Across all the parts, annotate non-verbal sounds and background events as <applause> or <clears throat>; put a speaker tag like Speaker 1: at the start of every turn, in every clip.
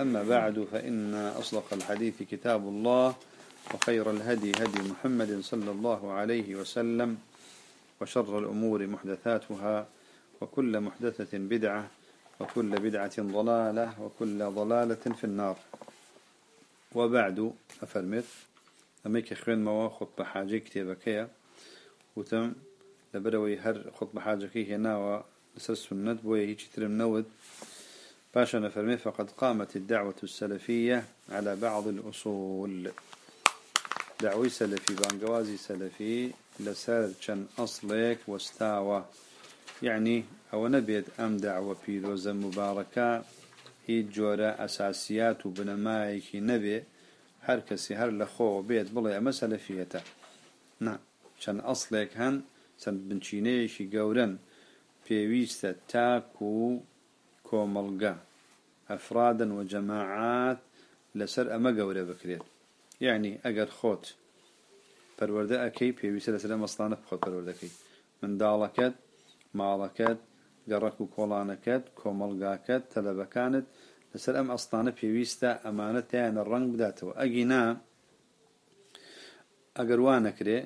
Speaker 1: أما بعد فإن أصدق الحديث كتاب الله وخير الهدي هدي محمد صلى الله عليه وسلم وشر الأمور محدثاتها وكل محدثة بدعة وكل بدعة ضلالة وكل ضلالة في النار. وبعد أفرمت أميك خوين مواخط بحاجة كتابكية وتم لبروي هر خطبة حاجة كي هنا لسر السنة بوي هيك ترم نود باشا نفرمي فقد قامت الدعوة السلفية على بعض الأصول. دعوي سلفي بانقوازي سلفي لسر كان أصلك واستاوى. يعني أو نبيت أم دعوة بيروزة مباركة هي جورة أساسيات وبنمايك نبي هر كسي هر لخو بيت بڵێ ئەمە سەلفیەتە نا چەند ئەسڵێک هەن چەند بنچینەیەکی گەورن پێویستە تاک و کۆمەڵگە ئەفرادن و جەماعات لەسەر ئەمە گەورە بکرێت. یعنی ئەگەر خۆت پەروەردە ئەەکەی پێویستە لەسەر مەستانە بخۆت پەروەردەکەی. منداڵەکەت ماڵەکەت گەڕک و کۆڵانەکەت کۆمەلگاکەت تەلەبەکانت لەسەر ئەم ئەستانە پێویستە ئەمانە تیانە ڕنگ بداتەوە. ئەگینا ئەگەر وان نەکرێ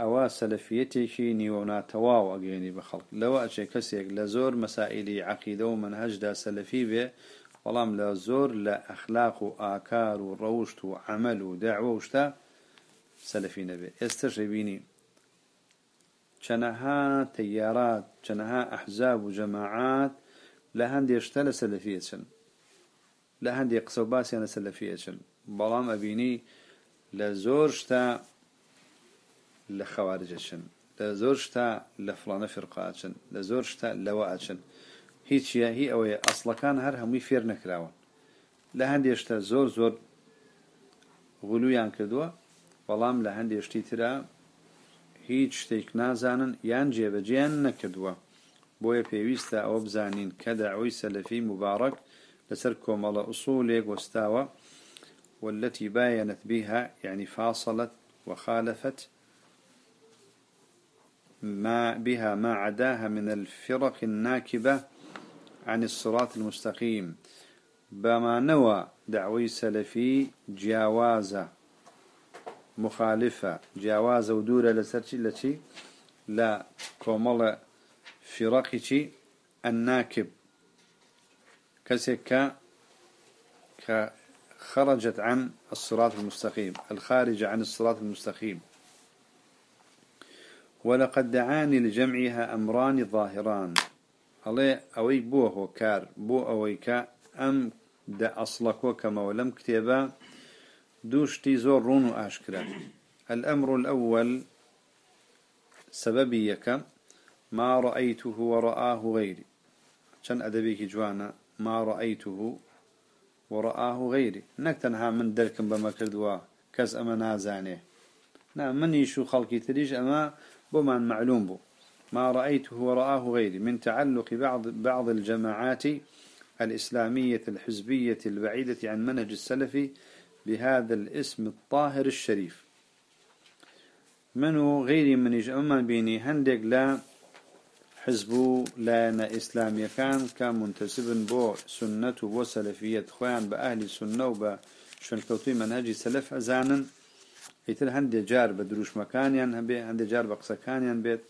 Speaker 1: ئەوە سەلفیەتێکی نیوەناتەواو ئەگەێنی بە خەڵک. لەوە ئەچێ کەسێک لە زۆر مەسائلی عقیدە و منهجدا سەلفی بێ بەڵام لە زۆر لە ئەخلاق و ئاکار و ڕەوشت و عمل و داوە شتا سەلفی نەبێ. ئێستا ڕێبینی چەنەها تەیارات چەنەها ئەحزاب و جەماعات لە هەندێشتا لە سەلفیەچن لە هەندێک قسە و باسییان لە سەلفیەچن بەڵام ئەبینی لە زۆر شتا لە خەوارجەچن لە زۆر شتا لە فلانە فرقاچن لە زۆر شتا لەوە ئاچن هیچ هی ئەوەیە ئەسڵەکان هەر هەمووی فێر نەکراوە لە هەندێشتا زۆر زۆر غولویان کردووە بەڵام لە هەندێشتی ترا هیچ شتێک نازانن یان جێبەجیان نەکردووە. بۆیە پێویستە ئەوە بزانین کە داوی سەلفی مبارەک لەسەر کۆمەڵە ئوسولێک وەستاوە والتي باينت بها يعني فاصلت وخالفت ما بها ما عداها من الفرق الناكبة عن الصراط المستقيم. بما نوى دعوي سلفي جاوازة مخالفة. جاوازة ودورة لسرتي التي لا كومل فرقتي الناكب. كسك خرجت عن الصراط المستقيم الخارج عن الصراط المستقيم. ولقد دعاني لجمعها أمران ظاهران. الله أوي بو هو كار بو أوي كا أم دا أصلك كما ولم كتابا دوشتي زور رون أشكرا. الأمر الأول سببيك ما رأيته ورآه غيري. كان أدبيك جوانا ما رأيته ورآه غيري. نكتنها من دركم بما كردوا كز أما نازانيه نعم من يشو خلقي تريج أما بمن معلوم بو. ما رأيته ورآه غيري. من تعلق بعض بعض الجماعات الإسلامية الحزبية البعيدة عن منهج السلفي بهذا الاسم الطاهر الشريف. منو غيري من يجمع بيني؟ هندق لا حزبو لا إسلامي كان كان منتسب بو سنة بو سلفية خوان بأهل سنة وبشنكوتي منهج سلف أزانا ئیتر هەندێک جار بە دروشمەکانیان هەبێ هەندێک جار بە قسەکانیان بێت.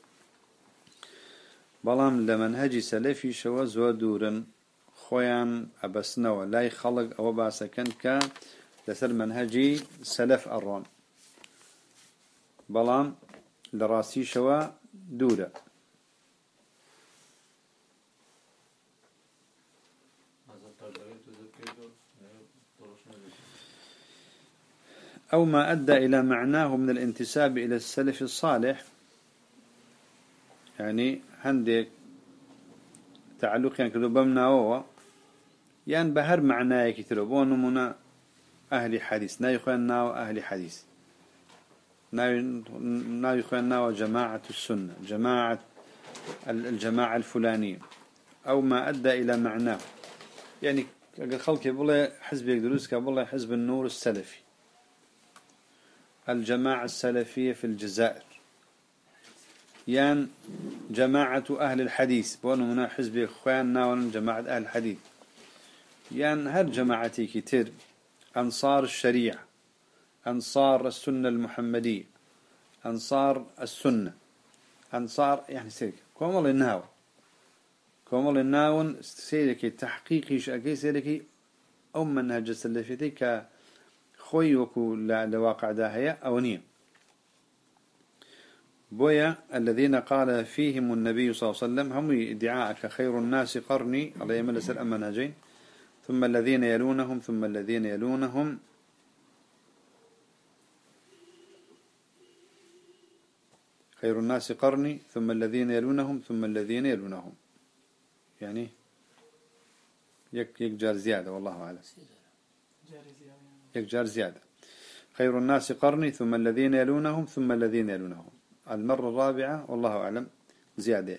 Speaker 1: بەڵام لە منهەجی سەلەفیشەوە زۆر دوورن. خۆیان ئەبەسنەوە لای خەڵک ئەوە باسەکەن کە لسر منهجي سلف أرون بلان لراسي شوا دورة أو ما أدى إلى معناه من الانتساب إلى السلف الصالح. يعني عندك تعلق يعني كذو بمنا هو يعني بهر معناه كتير بونمنا أهل حديث. نا يخواننا أهل حديث. نا يخواننا جماعة السنة جماعة الجماعة الفلانية. أو ما أدى إلى معناه. يعني أقل خلق يقول حزب يقدروس كابولا حزب النور السلفي. الجماعة السلفية في الجزائر. يان جماعة أهل الحديث بونو منا حزب إخواننا ون جماعة أهل الحديث. يان هر جماعتي كتير أنصار الشريعة أنصار السنة المحمدية أنصار السنة. أنصار يعني سيرك كومل الناو كومل الناون سيرك تحقيقي شأكي سيرك أم منهج السلفيتي كخوي وكو لواقع داهية أو نيه بويا الذين قال فيهم النبي صلى الله عليه وسلم هم ادعاءك خير الناس قرني الله يملس الأمناجين ثم الذين يلونهم ثم الذين يلونهم. خير الناس قرني ثم الذين يلونهم ثم الذين يلونهم. يعني يك يك جار زيادة والله أعلم. جار زيادة. خير الناس قرني ثم الذين يلونهم ثم الذين يلونهم. المرة الرابعة والله أعلم زيادة.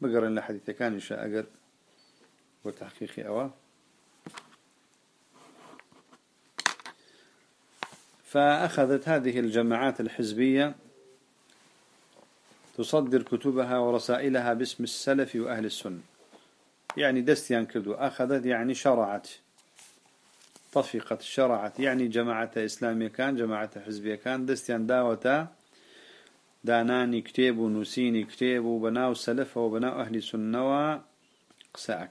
Speaker 1: بقر إن حديث كان إن شاء أقر وتحقيقي أواه فأخذت هذه الجماعات الحزبية تصدر كتبها ورسائلها باسم السلف وأهل السنة. يعني دستيان كردو. أخذت يعني شرعت. طفقت شرعت يعني جماعة إسلامية كان جماعة حزبية كان. دستيان داوتا داناني كتاب ونسيني كتاب وبناو سلف وبناو أهل سنة قساءك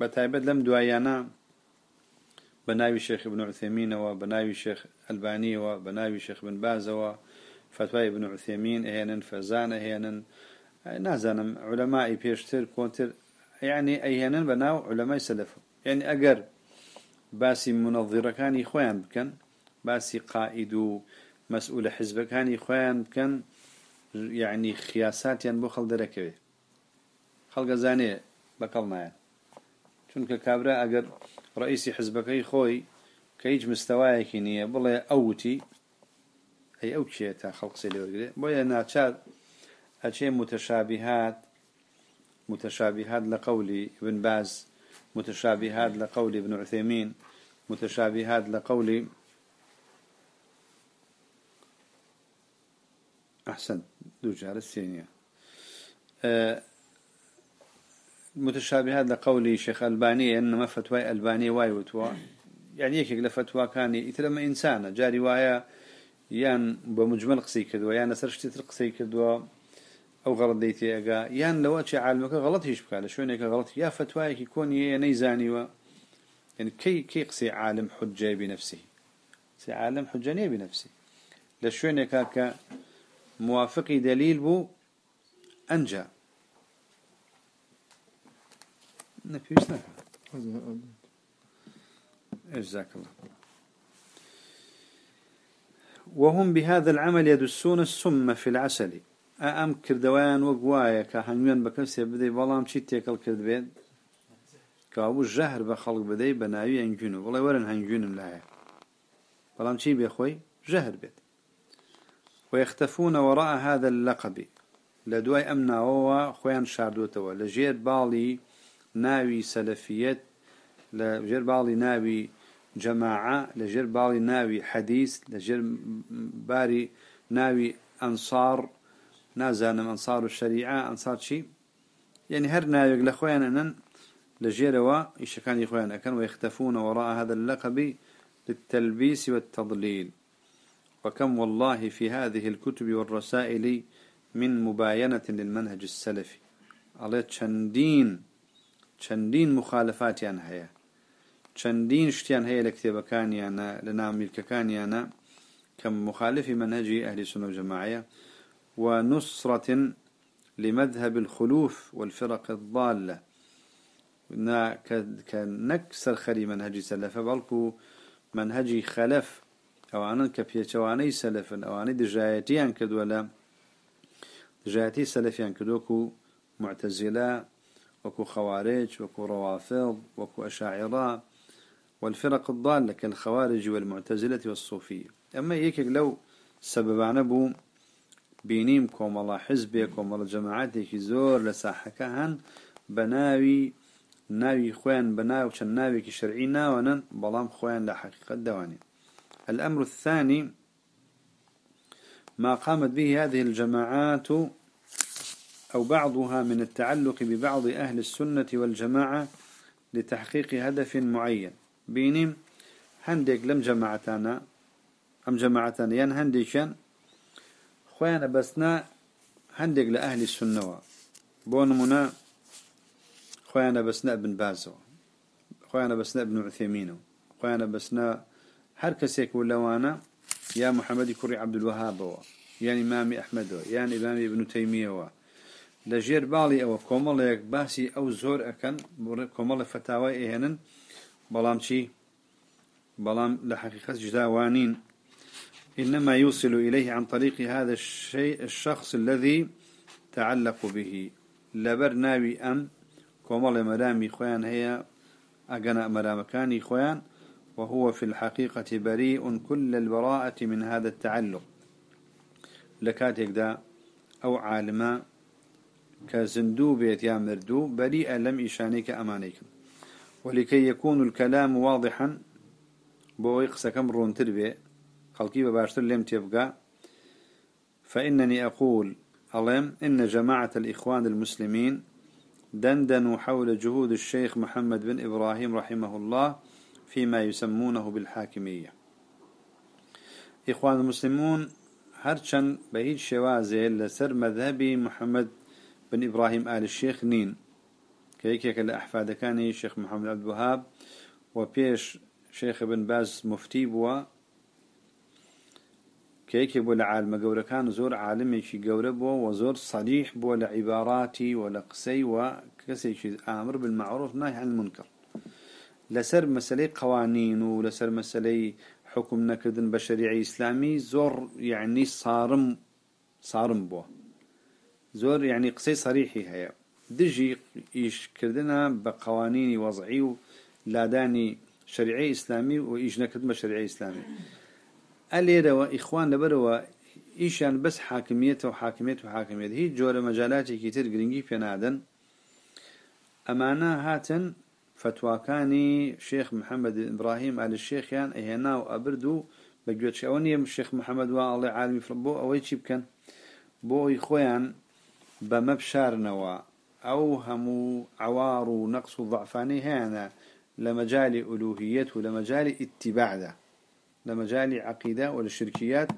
Speaker 1: بتعبد لم دعيانا بناوي الشيخ ابن عثيمين وبناوي الشيخ ألباني وبناوي الشيخ بن باز وفتوى ابن عثيمين اهينا فزان اهينا نازانا علماء بيشتر كونتر یعنی ئەهێنن بە ناو لەمای سەلف. یعنی ئەگەر باسی منەڵزیڕەکانی خۆیان بکەن باسی قائید و مەسئول لە حیزبەکانی خۆیان بکەن یعنی خیاساتیان بۆ خەڵ دەرەکەوێ. خەڵگە زانێ بەکەڵ نایە چونکە کابرا ئەگەر ڕئیسی حزبەکەی خۆی کە هیچ مستەوایەکی نییە بڵێ ئەوتی ئەی ئەو کێتە خەڵقسی لەوەگرێت بۆیە ناچات ئەچێ متەشابیهات متشابهات لقول ابن باز متشابهات لقول ابن عثيمين متشابهات لقول أحسن دو جار السينية أه متشابهات لقولي شيخ ألباني إنما فتوى ألباني واي وتوا يعني يكيك لفتوى كان يتلم إنسان جاري وايا يان بمجمل قصي كدوا يان سرشتي ترقصي كدوا أو غلط ديتي أجا يان لو أشي عالمك غلط هيش بكاله إنك غلط. يا فتوى يكون ينيزاني و يعني كي كي قصي عالم حجة بنفسه. سي عالم حجة بنفسه. لشو إنك موافقي دليل بو أنجا. نفيش نفع جزاك الله. وهم بهذا العمل يدسون السم في العسل. ئەم کردەوەیان وەک وایە کە هەنگوێن بە کەسێ بدەی بەڵام چی تێکەڵ کرد بێت؟ کابوو ژەهر بە خەڵک بدەی بە ناوی ئەنگون و بڵێ وەرن هەنگوونم لایە. بەڵام چی بێخۆی ژەهر بێت. ويختفون وراء هذا اللقب. لە دوای ئەم ناوەوە خۆیان شاردوتەوە. لە ژێر باڵی ناوی سەلەفیەت لە ژێر باڵی ناوی جەماعە لە ژێر باڵی ناوی حەدیست لە ژێر باری ناوی ئەنسار نازانم أنصار الشريعة أنصار شيء يعني هر ناوي لخوان أنن لجيروا إيشكان يخوان أكن ويختفون وراء هذا اللقب للتلبيس والتضليل. وكم والله في هذه الكتب والرسائل من مباينة للمنهج السلفي. على تشندين چەندین مخالفاتیان هەیە. چەندین شتیان هەیە لە کتێبەکانیانە لە نامیلکەکانیانە کە مخالفی منهجی أهل السنة والجماعة ونصرة لمذهب الخلوف والفرق الضالة. كنكسر خري منهج سلف. بلكو منهجي خلف أو أنا كبيتواني سلف أو أنا دجايتيان كدولا دجايتي سلفيان كدوكو معتزلة وكو خوارج وكو روافض وكو أشاعرة والفرق الضالة كالخوارج والمعتزلة والصوفية. أما هيك لو بو بينيم كوم الله حزبي كوم الله جماعاتي زور لساحكا هن بناوي ناوي خوان بناوي وشن ناوي كشرعي ناونا بلام خوان لحقيقة دواني الأمر الثاني ما قامت به هذه الجماعات أو بعضها من التعلق ببعض أهل السنة والجماعة لتحقيق هدف معين. بينهم هندك لم جماعتنا أم جماعتنا ين هنديشان خۆیانە بەستنا هەندێک لە ئەهلی سنەوە. بۆ نمونە خۆیانە بەسنە بن بازەوە. خۆیانە بەسنە بن عثێمینەوە خۆیانە بەسنە هەر کەسێک و لەوانە یا محەممەدی کوڕی عبدوەهابەوە یان ئیمامی ئەحمەدەوە یان ئیمامی بن تەیمیەوە. لە ژێر باڵی ئەوە کۆمەڵێک باسی ئەو زۆر ئەەکەن کۆمەڵە فتاوای ئێهێنن. بەڵام چی؟ بەڵام لە حقیقەت جداوانین إنما يوصل إليه عن طريق هذا الشيء الشخص الذي تعلق به. لبر ناوي أم كومال مرامي خوان هي أجنا مرامكاني خوان وهو في الحقيقة بريء كل البراءة من هذا التعلق. لكاتك دا أو عالما كزندو بيت يا مردو بريئا لم إشانيك أمانيك. ولكي يكون الكلام واضحا بوي قسكم رون تربي خلقي بباشتر لم تبقى. فإنني أقول ألم إن جماعة الإخوان المسلمين دندنوا حول جهود الشيخ محمد بن إبراهيم رحمه الله فيما يسمونه بالحاكمية. إخوان المسلمون هرچن بهيج شوازي لسر مذهبي محمد بن إبراهيم آل الشيخ نين كيكيك الأحفاد كان شيخ محمد عبد الوهاب وبيش شيخ بن باز مفتي بوا كيكي بو لعالم قورة كان زور عالمي شي قورة بوا وزور صريح بوا لعباراتي ولقسي وكسي شي آمر بالمعروف ناهي عن المنكر. لسر مسألة قوانين ولسر مسألة حكم نكدن بشريعي إسلامي زور يعني صارم صارم بوا زور يعني قصي صريحي هيا. دجي إيش كردنا بقوانين وضعي لاداني شريعي إسلامي وإيش نكدن بشريعي إسلامي. أليرا وإخوان لبروا إيشان بس حاكميته وحاكميته وحاكميته هي جورة مجالاتي كتير قرنجي في نادن. أمانا هاتن فتواكاني شيخ محمد إبراهيم آل الشيخ يان إهنا وأبردو بقيت شاوني الشيخ محمد والله عالمي فربو أو يشيب كان بو إخوان بمبشارنوا أو هم عوار ونقص ضعفاني هنا لمجال ألوهية ولمجال اتباع ده لمجال عقيدة ولا شركيات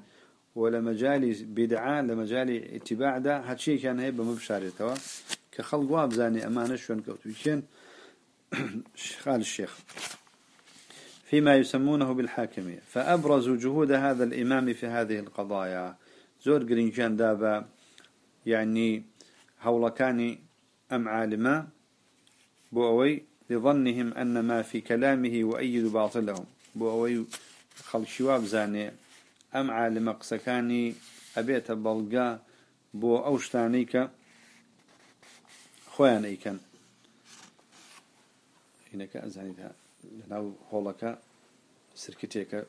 Speaker 1: ولا مجال بدعة لمجال اتباع ده. هادشي كان هي بمبشار توا. كخلق وابزاني أمانة شون كوتوشين خال <clears throat> الشيخ فيما يسمونه بالحاكمية. فأبرزوا جهود هذا الإمام في هذه القضايا. زور جرينجان دابا يعني هولكاني أم عالما بوأوي لظنهم أن ما في كلامه يؤيد باطلهم. بوأوي خەڵکی وا بزانێ. ئەم عالمە قسەکانی ئەبێتە بەڵگا بۆ ئەو شتانەی کە خۆیان ئەیکەن. ینەکە ئەزانیت لەناو هۆڵەکە سرکتێکە.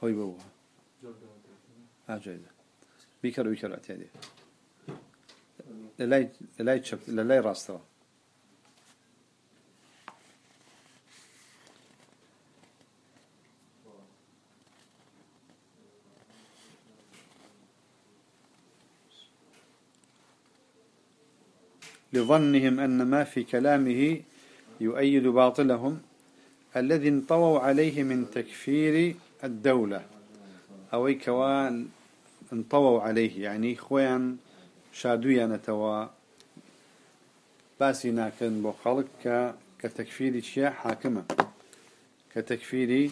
Speaker 1: هۆی بووە. ئاجدا بیکەڕ ویکەڕاتێ لە لای ڕاستەوە. لظنهم أن ما في كلامه يؤيد باطلهم الذي انطووا عليه من تكفير الدولة. أو كوان انطووا عليه يعني خوان شادويا نتوا باسي ناكن بو خلق ك كتكفيري شيء حاكمة. كتكفيري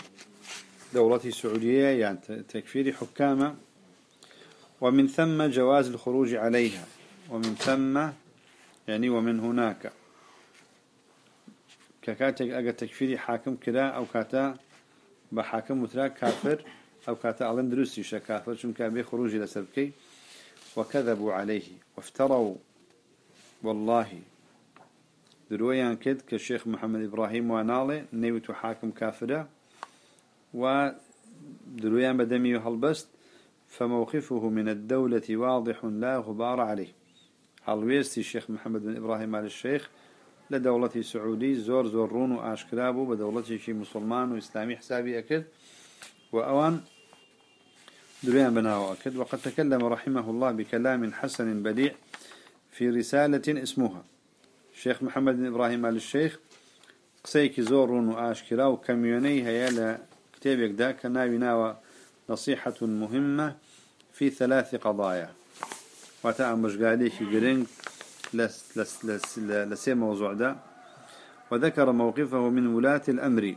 Speaker 1: دولة سعودية يعني تكفيري حكامة. ومن ثم جواز الخروج عليها. ومن ثم يعني ومن هناك. ككاتك أجا تكفيري حاكم كذا أو كاتا بحاكم مثلا كافر أو كاتا ألم درسي كافر شن كابي خروج إلى سبكي وكذبوا عليه وافتروا. والله. درويان كد كالشيخ محمد إبراهيم وانالي نيوت حاكم كافرة. ودرويان بدمي هالبست فموقفه من الدولة واضح لا غبار عليه. هالويستي الشيخ محمد بن إبراهيم آل الشيخ لدولة سعودي زور زورون وآشكرابو بدولة شي مسلمان وإسلامي حسابي أكد وأوان دريان بناه أكد وقد تكلم رحمه الله بكلام حسن بديع في رسالة اسمها. الشيخ محمد بن إبراهيم آل الشيخ قسيك زورون وآشكرا وكميوني هيا لكتابك دا كناوي ناوى نصيحة مهمة في ثلاث قضايا. وتعم مشغاليك قرنك لس لس لس لسي موضوع ده وذكر موقفه من ولاة الأمر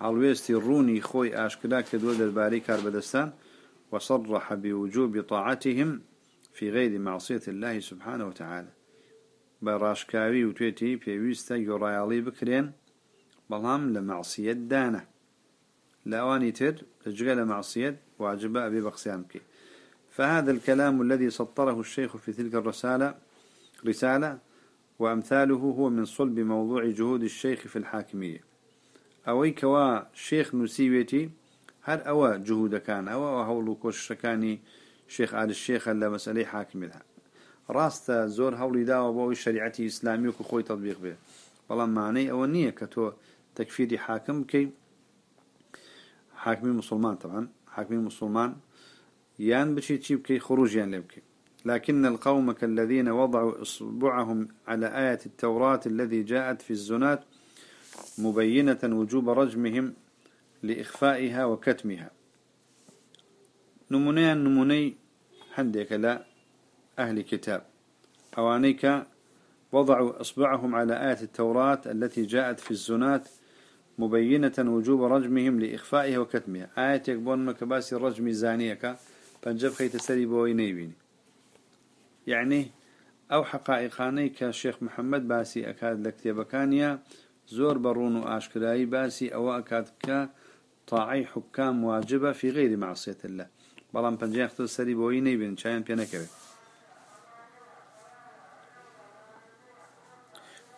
Speaker 1: هالويستي الروني خوي آشكلا كدود الباري كاربدستان وصرح بوجوب طاعتهم في غير معصية الله سبحانه وتعالى براشكاوي وتويتي بيويستا يرايالي بكرين بلام لمعصية دانه لأواني تر لجغل معصية واجب أبي بقسيانكي فهذا الكلام الذي سطره الشيخ في تلك الرسالة رسالة وأمثاله هو من صلب موضوع جهود الشيخ في الحاكمية. أوي كوا شيخ نسيويتي هر أوا جهود كان أوا هولو كوش شكاني شيخ آل الشيخ اللي مسألة حاكمية راستا زور هولي داوا بوي شريعتي إسلامي وكو تطبيق به والله معني أو نية كتو تكفيري حاكم كي حاكمي مسلمان طبعا. حاكمي مسلمان. يان بشي تشيب كي خروج يان لبكي. لكن القوم كالذين وضعوا إصبعهم على آية التوراة الذي جاءت في الزنات مبينة وجوب رجمهم لإخفائها وكتمها. نموني نموني حديك لا أهل كتاب. أوانيك وضعوا إصبعهم على آية التوراة التي جاءت في الزنات مبينة وجوب رجمهم لإخفائها وكتمها. آية يكبون مكباسي رجم زانيك. پەنجە بخەیتە سەری بۆەوەی نەیبینی. یعنی ئەو حقائقانەی کە شێخ محەممەد باسی ئەکات لە کتێبەکانیە زۆر بەڕوون و ئاشکرایی باسی ئەوە ئەکات کە تاعی حکام واجبە فی غیری معسیێت لە بەڵام پنجخت سەری بۆی نەیبن چیان پێ نەکەوێت.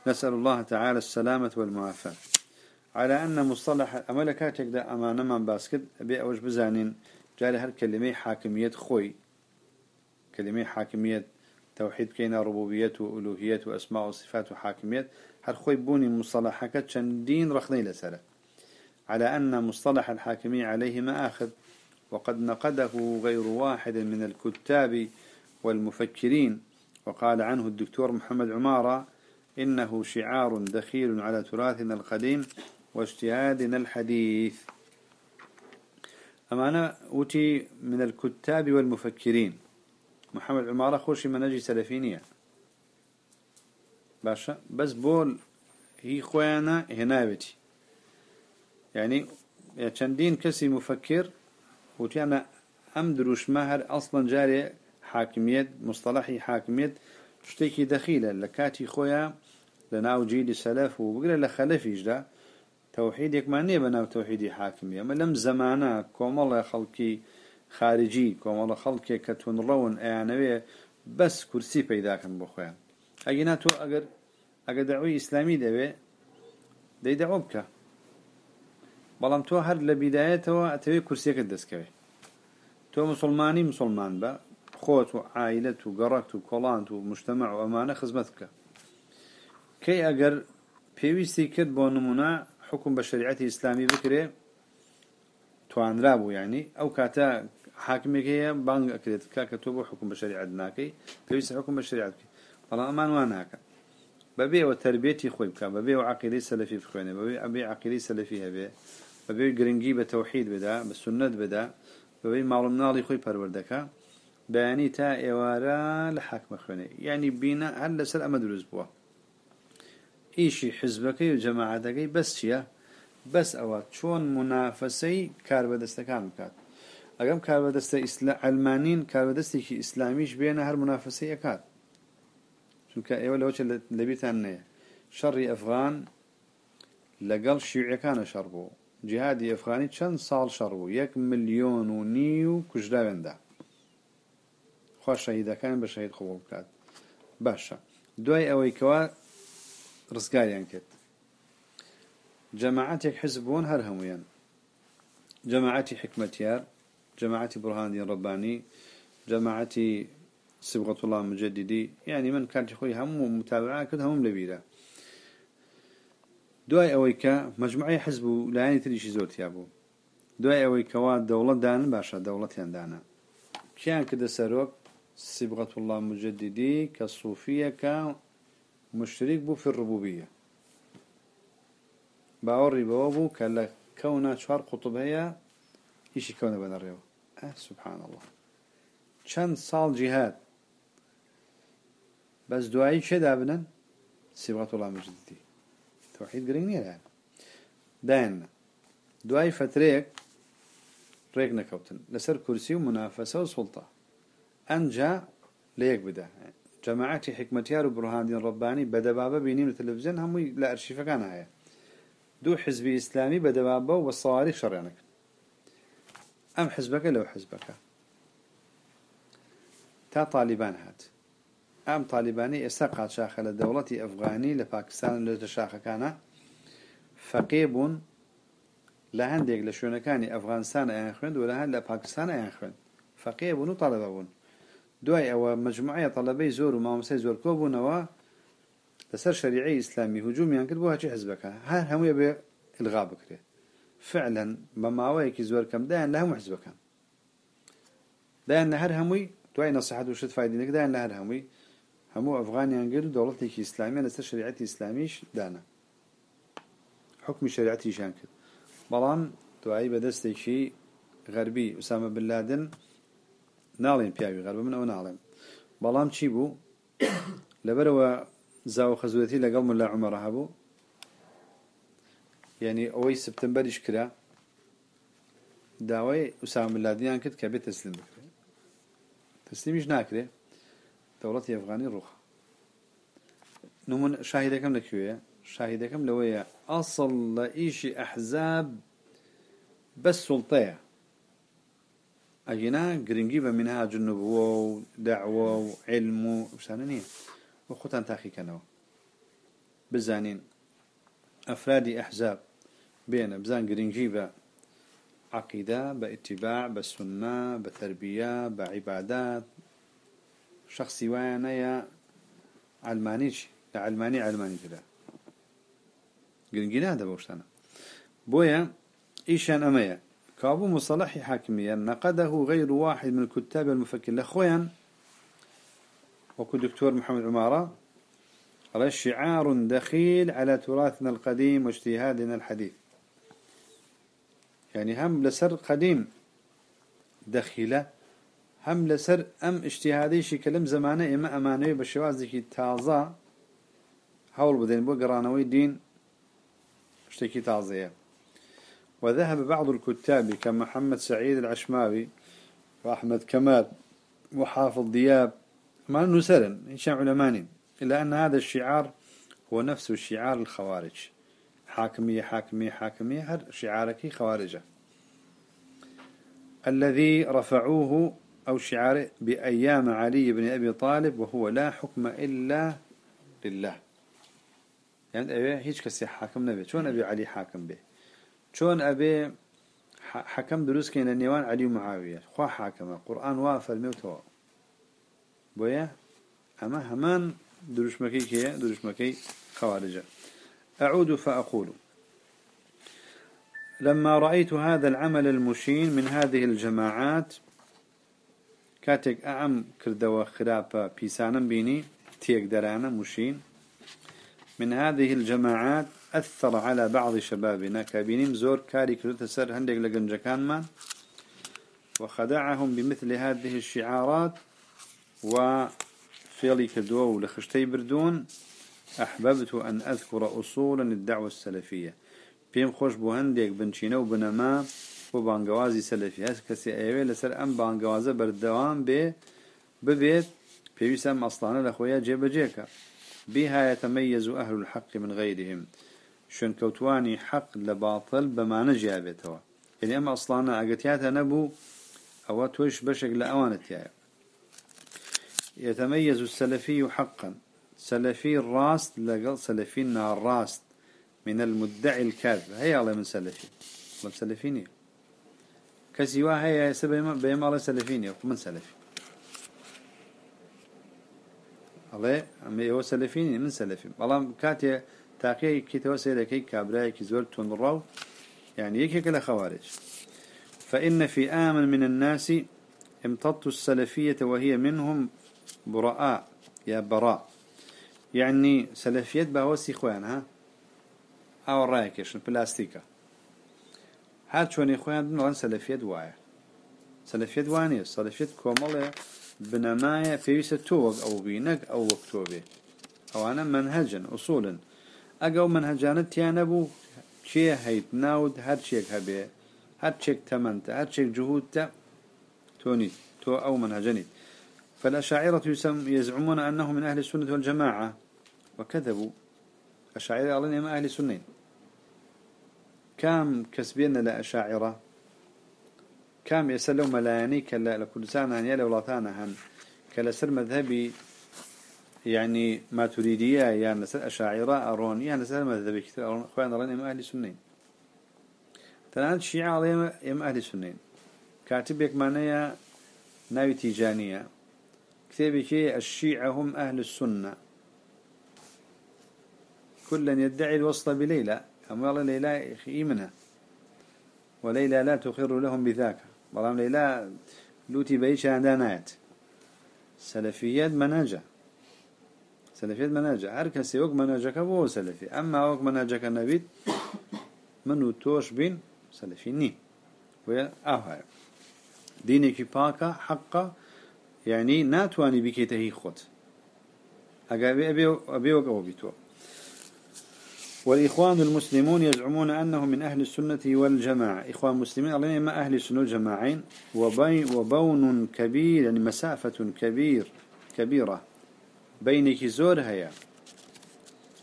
Speaker 1: نسأل الله تعالى السلامة والمعافاة على أن مصطلح الأمل كاتك دا أمانة من باسكت بأوج بزانين. جاري هر كلمة حاكمية خوي. كلمة حاكمية توحيد كينا ربوبية وألوهية وأسماء وصفات وحاكمية. هر خوي بوني مصطلحك شندين رخني لسالة على أن مصطلح الحاكمية عليه مآخذ. وقد نقده غير واحد من الكتاب والمفكرين. وقال عنه الدكتور محمد عمارة إنه شعار دخيل على تراثنا القديم واجتهادنا الحديث. أمانة وتي من الكتاب والمفكرين. محمد عمارة خوشي مناجي سلفينية. باشا بس بول هي خويانا هناوتي. يعني چندين كسي مفكر وتي أنا أم دروش مهر أصلا جاري حاكمية مصطلحي حاكمية شتيكي دخيلة لكاتي خويا لناو جيل سلف وبقرا لخلفيش ده تەوحیدێکمان نییە بە ناو تەوحیدی حاکمی ئەمە لەم زەمانە کۆمەڵە خەڵکی خارجی کۆمەڵە خەڵکێک کە تونڕەون ئەیانەوێ بەس کورسی پەیداکەن بۆ خۆیان. ئەگەنا تۆ ئەگەر ئەگە داوی ئیسلامی دەوێ دەیداوە بکە. بەڵام تۆ هەر لە بیدایەتەوە ئەتەوێت کورسەکە دەستکەوێ. تۆ مسلمانی مسلمان بە خۆت و عیلەت و گەڕەت و کۆڵانت و مشتتەمە و ئەمانە خزمەت بکە. کەی ئەگەر پێویستی کرد بۆ نمونە حکم بە شریعەتی ئیسلامی بکرێ توانرا بوو یعنی ئەو کاتە حاکمێک هەیە بانگ ئەکرێت کاکە تۆ بۆ حکم بە شریعەت ناکەی پێویست حکم بە شریعت بکە بەڵام ئەمان وان ناکە. بەبێەوە تربێتی خۆی بکە بەبێەوە عقیلی سەلفی بخوێنێ بەبێ ئەبێ عقیلی سەلفی هەبێ بەبێ گرنگی بە تەوحید بدا بە سنت بدا بەبێ ماڵم ناڵی خۆی پەروەردەکە. بەیانی تا ئێوارە لە حاکمە خوێنێ. ینی بینە هەر لەسەر ئەمە دروست بووە. ئیشی حزبەکەی و جەماعەتەکەی بەس چییە؟ بەس ئەوە چۆن منافەسەی کاربەدەستەکان بکات. ئەگەم کاربەدەستە ئەلمانین کاربەدەستێکی ئیسلامیش بێنە هەر منافەسەی ئەکات. چونکە ئێوە لەوچ لەبییتان نەیە. شەڕی ئەفغان لەگەڵ شیعەکانە شەڕ بوو. جیهادی ئەفغانی چەند ساڵ شەڕ بوو. یەک ملیۆن و نی و کوژداوێندا. خوا شەهیدەکان بە شەهید خۆڵ بکات. باشە. دوای ئەوەی کەوا ڕزگاریان کرد جەماعەتێک حزب بوون هەر هەمویان جەماعەتی حکمەتیار جەماعەتی بڕهاندی ڕبانی جەماعەتی صبغة الله مجددي. يعني من كانت خوي هم متابعة كده هم لبيرة. دواي أويكا مجموعة حزب لا يعني تريش زورت يابو دواي أويكا واد دولة دان باشا دولة دانا. كان كده سروك؟ صبغة الله مجددي كمشترك بو في الربوبية. باوري بوابو كلا كونا شوار قطب هي إيش كونا بنا أه سبحان الله چند سال جهاد بس دعائي شو دابنا صبغة الله مجددي توحيد قريني الآن دان دعائي فتريك ريك نكوتن لسر كرسي ومنافسة وسلطة أنجا ليك بدا جماعتي حكمتيار وبرهان دين رباني بدا بابا بينيم التلفزيون هم لا أرشيفة كان هاي دو حزبي إسلامي بدا بابا والصواريخ شرعنك أم حزبك لو حزبك تا طالبان هات. ام طالباني اسقا شاخ لدولة افغاني لباكستان لتشاخ كان فقيب لهنديك لشونكاني افغانستان ايان خوند ولا هند لباكستان ايان دواي أو مجموعة طلبي زور ومامسي زور كوبون و لسر شريعي إسلامي هجوم ينكد بوها چي حزبك ها هم يبي الغاء بكري فعلا بماويك زور كم دان لهم حزبك دان هر هموي دوای نصيحة وشد فايدة نقدر لهر هموي. همو أفغانيان قالوا دولتك إسلامية نستر شريعة إسلاميش دانا. حكم شريعتي شان كده بلان دعاي بدستي شيء غربي أسامة بن لادن نالين بياوي غرب من أو نالين بلان چي بو لبروا زاو خزوتي لقل ملا عمر هبو يعني أوي سبتمبر إشكرا داوي أسامة بن لادن كده كبير تسلم بكرة تسليميش ناكره دولتي أفغاني روح نمون شاهدكم لكوية شاهدكم لوية أصل لإيشي أحزاب بس سلطية أجينا قرنجي بمنهاج النبوة ودعوة وعلم وشاننية وخطان تاخي كانوا بزانين أفرادي أحزاب. بين بزان قرنجي عقيدة باتباع بالسنة بتربية بعبادات. شخصي وأنا يا علمانيش. علماني علماني كده قلقنا هذا بوشتنا بويا إيشان أميا. كابو مصطلح حاكميا نقده غير واحد من الكتاب المفكر لأخويا وكو دكتور محمد عمارة على شعار دخيل على تراثنا القديم واجتهادنا الحديث. يعني هم لسر قديم دخيلة هم لسر أم اجتهادي كلم زمانة إما أمانوي بشوازك تازا هول بدين بو قرانوي دين اشتكي تازية. وذهب بعض الكتاب كمحمد سعيد العشماوي وأحمد كمال وحافظ دياب ما نسرن هشام علماني إلا أن هذا الشعار هو نفس الشعار الخوارج. حاكمية حاكمية حاكمية هر شعارك خوارجة. الذي رفعوه أو شعار بأيام علي بن أبي طالب وهو لا حكم إلا لله. يعني هيش كسي حاكم نبي. شون أبي علي حاكم به؟ شون أبي حكم دروس كين النيوان علي ومعاوية خوا حاكمه قرآن وافل موتوا بويا أما همان دروش مكي كي دروش مكي خوارجه أعود فأقول. لما رأيت هذا العمل المشين من هذه الجماعات كاتك أعم كردوا خرابة بيسانا بيني تيك درانا مشين من هذه الجماعات أثر على بعض شبابنا. كابينيم زور كاري كرت سر هندق لقنجكان ما. وخدعهم بمثل هذه الشعارات. وفعلي كدو لخشتي بردون. أحببت أن أذكر أصولا الدعوة السلفية. بيم خوش بوهنديك بنشينه وبنما وبانقوازي سلفي. هس كسي أيوه لسر أم بانقوازة بردوان بي. ببيت بيسم أصلانا لخويا جيب جيكا بها يتميز أهل الحق من غيرهم. شن كوتواني حق لباطل بما نجابتوا يعني أما أصلانا أقتياتها نبو أو توش بشك لأوانتها يتميز السلفي حقا سلفي الراست لقل سلفي الراست من المدعي الكاذب هي الله من سلفي من سلفيني كسيوا هي سبب بيم الله سلفيني من سلفي الله هو سلفيني من سلفي والله كاتي تاقي كي توسيل كي كابراي كي زول تنرو يعني يكي كلا خوارج فإن في آمن من الناس امتط السلفية وهي منهم براء يا براء. يعني سلفية بهوسي خوان ها؟ أو رايكش بلاستيكا شوني خوان بنوان سلفية وايا سلفية وانية سلفية كومالة بنماية فيسة توق أو بينك أو وكتوبة أو أنا منهجا أصولا أقو منهجانا تيانبو چه هيت ناود هر چيك هبه هر چيك تمنت هر چيك جهودت تونيت تو أو منهجنيت فالأشاعرة يزعمون أنهم من أهل السنة والجماعة. وكذبوا. أشاعرة أعلن ما أهل السنين كام كسبين لأشاعرة كام يسلوا ملاياني كلا لكل سنة يلا ولا ثانا هن كلا سر مذهبي يعني ما تريدية يعني سر أشاعرة أرون يعني سر مذهبي كثير أرون أخوان أرون إما أهل السنين تنال الشيعة عليهم إما أهل السنين كاتبك معناها ناوي تيجانية. كتابك الشيعة هم أهل السنة. كلا يدعي الوصل بليلى أما الله ليلى منها وليلى لا تقر لهم بذاك. بلام ليلى لوتي بيش عندانات سلفيات مناجة. سلفيات مناجة هر كسي وق مناجك هو سلفي أما وق مناجك النبي منو توش بين سلفي ني ويا أهاي دينك باكا حقا يعني ناتواني بكيته خط أبي أبي أبي وقو بيتو والإخوان المسلمون يزعمون أنه من أهل السنة والجماعة. إخوان مسلمين الله ما أهل السنة والجماعين. وبون كبير يعني مسافة كبير كبيرة. بينك زور هيا.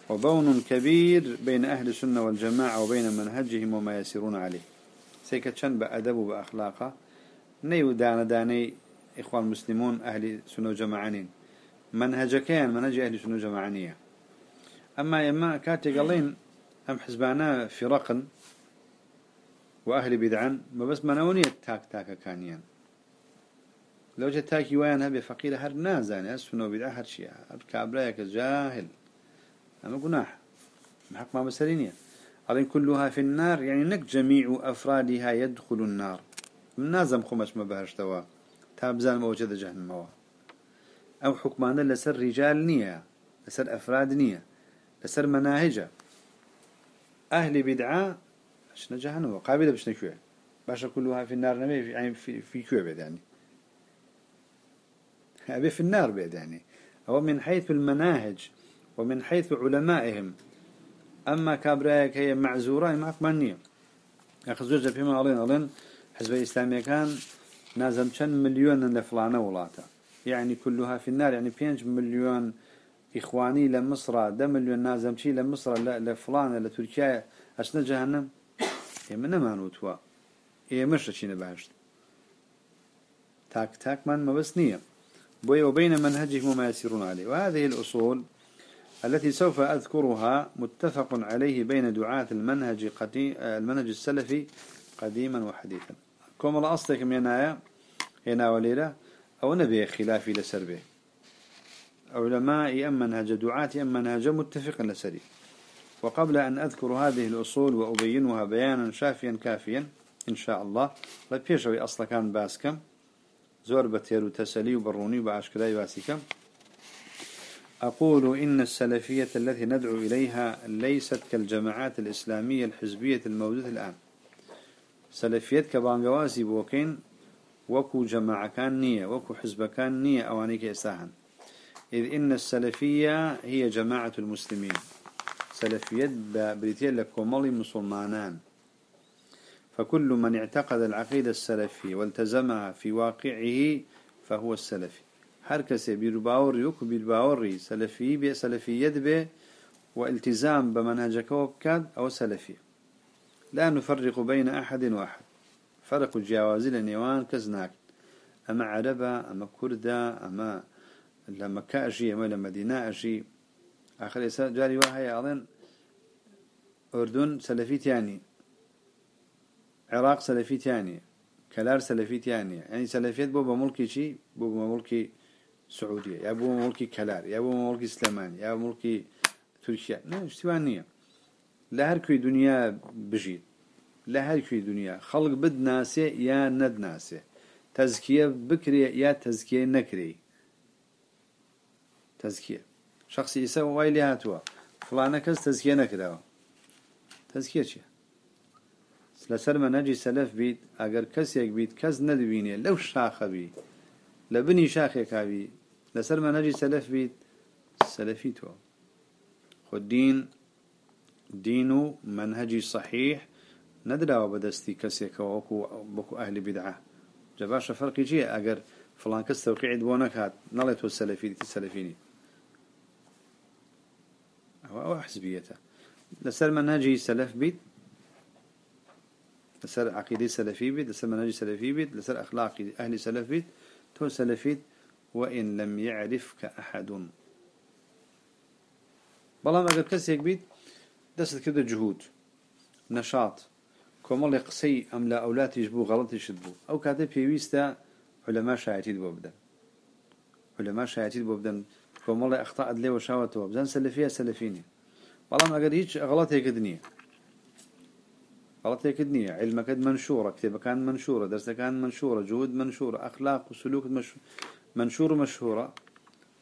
Speaker 1: وبون كبير بين أهل السنة والجماعة وبين منهجهم وما يسيرون عليه. سيكتشن بأدب وبأخلاقه نيو دان داني إخوان مسلمون أهل سنة وجماعين منهج كان منهج أهل سنة وجماعينية أما يما كاتي قالين أم حزبانا فرقا وأهل بدعا ما بس منونية تاك تاك كانيان. لو جاء تاكي وين هبي فقير هر نازاني السنة وبدعة هر شيء هر كابرايك جاهل. أما قناح محق ما مسلينيا قالين كلها في النار يعني نك جميع أفرادها يدخل النار. من نازم خمش ما بهشتوا تابزان موجود جهنم أو حكمانا لسر رجال نية لسر أفراد نية لسر مناهجة أهل بدعة عشان جهنم قابلة بشنا كوي باشا كلها في النار في يعني في, في كوي يعني أبي في النار بعد يعني. هو من حيث المناهج ومن حيث علمائهم. أما كابرايك هي معزورة معك منية أخذ زوجة فيما أرين أرين حزب الإسلامي كان نازم كان مليون لفلانة ولاتا. يعني كلها في النار. يعني بينج مليون إخواني لمصر ده مليون نازم شي لمصر لفلانة لتركيا أشنا جهنم؟ هي من ما نوتوا هي مش شي نبهشت تاك تاك من بس نية. وبين منهجهم وما يسيرون عليه. وهذه الأصول التي سوف أذكرها متفق عليه بين دعاة المنهج المنهج السلفي قديما وحديثا. كم الله أصلك من آية هنا وليلة. أو نبي خلافي لسربه. علماء أم منهج دعاة أم منهج متفق لسري. وقبل أن أذكر هذه الأصول وأبينها بيانا شافيا كافيا إن شاء الله. لبيشوي أصلا كان باسكم. زور بتيرو تسلي وبروني وبعشكلاي باسكم أقول إن السلفية التي ندعو إليها ليست كالجماعات الإسلامية الحزبية الموجودة الآن. سلفيت كبانجواسي بوكين وكو جماعة كان نية وكو حزب كان نية أوانيك إساهن. إذ إن السلفية هي جماعة المسلمين. سلفية بريتيا لكومالي مسلمانان. فكل من اعتقد العقيدة السلفية والتزمها في واقعه فهو السلفي. هر كسي بيرباوري وكو بيرباوري سلفي بي سلفية به والتزام بمنهجك وبكاد أو سلفي لا نفرق بين أحد واحد فرق الجوازي لنيوان كزناك أما عربة أما كردة أما لما كأجي أما لما دينا أجي آخر جاري واحد أظن أردن سلفي تاني عێراق سەلەفیتیانە کەلار سەلەفیتیانە ئەنی سەلەفێت بۆ بە مڵکی چی؟ بۆ مەمڵکی سعودیە یا بۆ مڵکی کەلار یا بۆ مڵکی سلمان یا مڵکی تورکیا. شتیوان نییە. لە هەرکوی دنیا بژیت. لە هەرکوی دنیا. خەڵک بدناسێ یا نەدناسێ. تەزکیە بکرێ یا تەزکیە نەکرێ. تەزکیە. شخصی ئیسە وای لێ هاتووە. فلانە کەس تەزکیە نەکراوە. تەزکیە چیە؟ لەسەر مەنهەجی سەلەف بێت ئەگەر كەسێك بێت كەس نەدبینی لەو شاخ بێ لە بنی شاخەك بێ لسر منهجي سلف بيت سلفي تو. خود دين دينو منهجي صحيح ندرا وبدستي كسيك وكو بكو أهل بدعة. جباش فرقي جي أجر فلان كس توقيع دبونك هات نلت السلفي دي السلفيني أو أو لسر منهجي سلف بيت لسر عقيدة سلفي بيت لسر منهجي سلفي بيت لسر أخلاقي أهل سلف بيت. تۆ سەلەفیت وإن لم يعرفك أحد. بەڵام ئەگەر کەسێک بیت دەست کردە جهود نەشات کۆمەڵی قسەی ئەم لە ئەولاتیش بوو غەڵەتیشت بوو ئەو کاتە پێویستە علەما شایەتیت بۆ بدەن علەما شایەتیت بۆ بدەن کۆمەڵی ئەخطاعت لێوە شاوەتەوە بزان سەلفیە سەلفینی بەڵام ئەگەر هیچ غەڵەتێکت نییە غەڵەتێکت نییە علمەکەت منشورە کتێبەکان منشورە دەرسەکان منشورە جهود منشورە ئەخلاق و سلوکت منشور مشهورە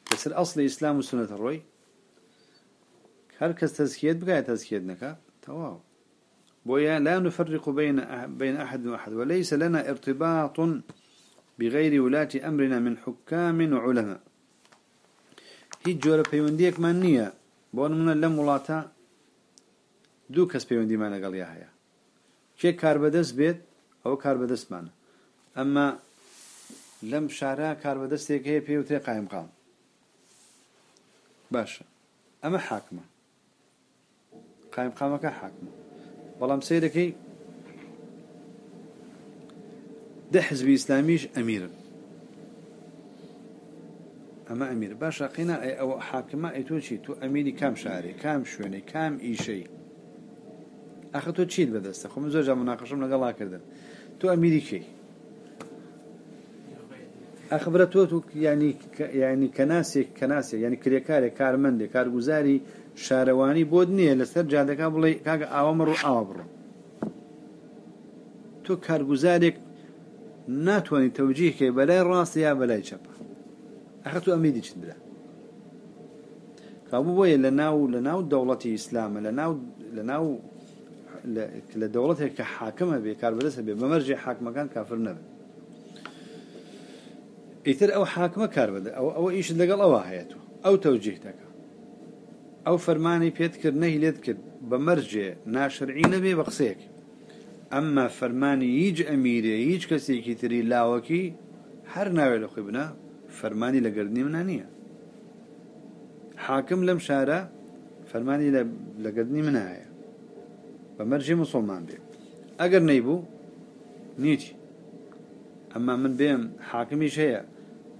Speaker 1: بەسەر ئەسڵی ئیسلام و سنەت ڕۆی هەر كەس تەزكیەت بكا تەزكیەت نەكا تەواو. بويا لا نفرق بين بين أحد وأحد وليس لنا ارتباط بغير ولاة أمرنا من حكام وعلماء. هي جورة بيونديك من نية بون من لم ولاتا دو بيوندي ما نقل ياها کێک کاربەدەست بێت؟ ئەوە کاربەدەستمانە. ئەمما لەم شارە کاربەدەستێک هەیە پێ وتێ قایمقام باشە. ئەمە حاکمە. قایمقامەکە حاکمە. بەڵام سیرەکەی ده حزبی ئیسلامیش ئەمیرن. ئەمە ئەمیر. باشە قینا ئەوە حاکمە ئەی تۆ چی؟ تۆ ئەمیری کام شارێ کام شوێنێ کام ئیشەی؟ ئەخ تۆ چیت بەدەستە خۆم زۆر جا مناقەشم لەگەڵا کردن تۆ ئەمیری کی ئەخبرە تۆ تو ینی ینی کەناسێک کەناسێک ینی کرێکارێک کارمەندێک کارگوزاری شارەوانی بۆت نییە لەسەر جادەکە بڵێ کاگە ئاوامە ڕوو ئاوا بڕۆ. تۆ کارگوزارێک ناتوانانی تەوجیهکەی بەلای ڕاستە یا بەلای چەپ ئەخ تو ئەمیدی چ برە کابوو بۆیە لە ناو لە ناو دەوڵەتی ئیسلامە لە ناو لە ناو لە دەوڵەتێک کە حاکمە بێ کاربەدەسە بێ بەمەرجێ حاکمەکان کافر نەبێت ئیتر ئەو حاکمە کار بەدە ئەو ئەوە ئیش لەگەڵ ئەوە هەیەەوە ئەو تەوجیه دەکە ئەو فەرمانی پێت کرد نەی لێت کرد بە مەرجێ ناشرعی نەبێ بە قسێک ئەمما فەرمانی هیچ ئەمیرێ هیچ کەسێکی تری لاوەکی هەر ناوێت لە خۆی بنا فەرمانی لە گردنی منە نییە. حاکم لەم شارە فەرمانی لە گردنی منایە بە مەرجێ مسلمان بێ. ئەگەر نەیبوو نیتی ئەمما من بێم حاکمیش هەیە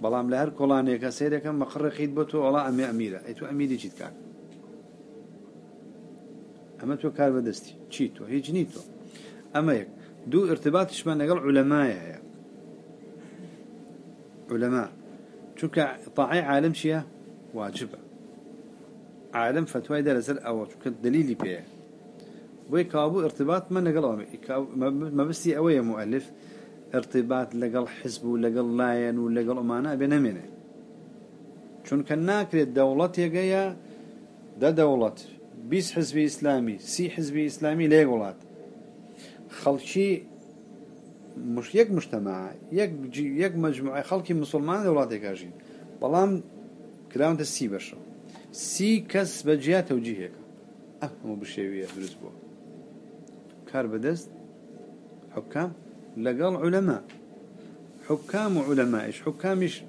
Speaker 1: بەڵام لە هەر کۆڵانێکە سیرەکەم بە قڕەخیت بۆ تۆ ئەڵا ئەمێ ئەمیرە. ئەی تو ئەمیری چیت کات ئەمە تۆ کار بەدەستی. چی تۆ؟ هیچ نی تۆ. ئەمە یەک دوو ارتباطشمان لەگەڵ علەمایە هەیە. علەما چونکە طاعی عالم چییە؟ واجبە. عالم فتوای دەرەسەر ئەوە چونکە دلیلی پێەیە بۆی کابوو ارتبات من لەگەڵ مەبستی ئەوەیە مؤلف ارتبات لەگەڵ حزب و لەگەڵ لایەن و لەگەڵ ئەمانە بێ نەمێنێ. چونکە ناکرێت دەوڵەت یەگەیە دە دەوڵەت. بیست حزبی ئیسلامی سی حزبی ئیسلامی لێ وڵات. خەڵکی مش یەک مشتەما یەک مەجموعی خەڵکی مسلمان لە وڵاتێکژین بەڵام کراونتە سی بەشە. سی کەس بەجیا تەوجیهێکە ئەمە بشێویە دروست بووە. كار بدست؟ حكام؟ لقال علماء. حكام وعلماء. إيش حكام؟ إيش؟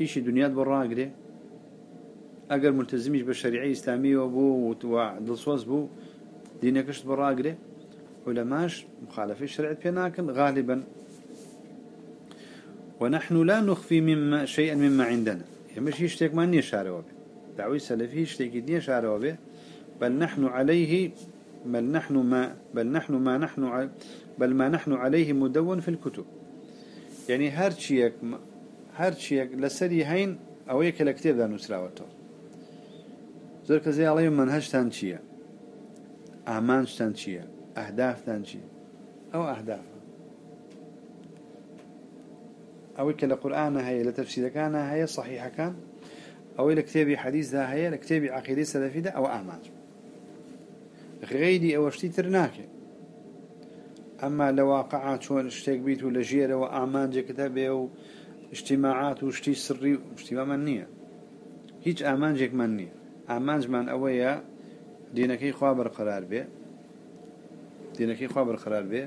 Speaker 1: إيش دنيا براقري أجر ملتزميش بالشريعة الإسلامية وبو ودلصوص بو؟ دينكش براقري علماش مخالفة الشريعة بيناكن غالبا. ونحن لا نخفي مما شيئا مما عندنا. يعني مش يشتك ما نية شاروا به دعوي سلفي يشتك نية شاروا به بل نحن عليه بل نحن ما بل نحن ما نحن بل ما نحن عليه مدون في الكتب. يعني هر شيء هر شيء لسري هين أو يك الكتاب ذا نسراوته زرك زي عليهم منهج تانشية أعمان تانشية أهداف تانشية أو أهداف أو كلا قرآن هي لتفسير كان هي صحيحة كان أو لكتابي حديث ذا هي لكتابي عقيدة سلفي ده أو غێری ئەوەشتی تر ناکێت ئەمما لە واقعا چۆن شتێک بیت و لە ژێرەوە ئامانجێکدا بێ و شتیماعات و شتی سڕی و شتیوامان نییە. هیچ ئامانجێکمان نییە. ئامانجمان ئەوەیە دینەکەی خوا بەرقرار بێ. دینەکەی خوا بەرقرار بێ.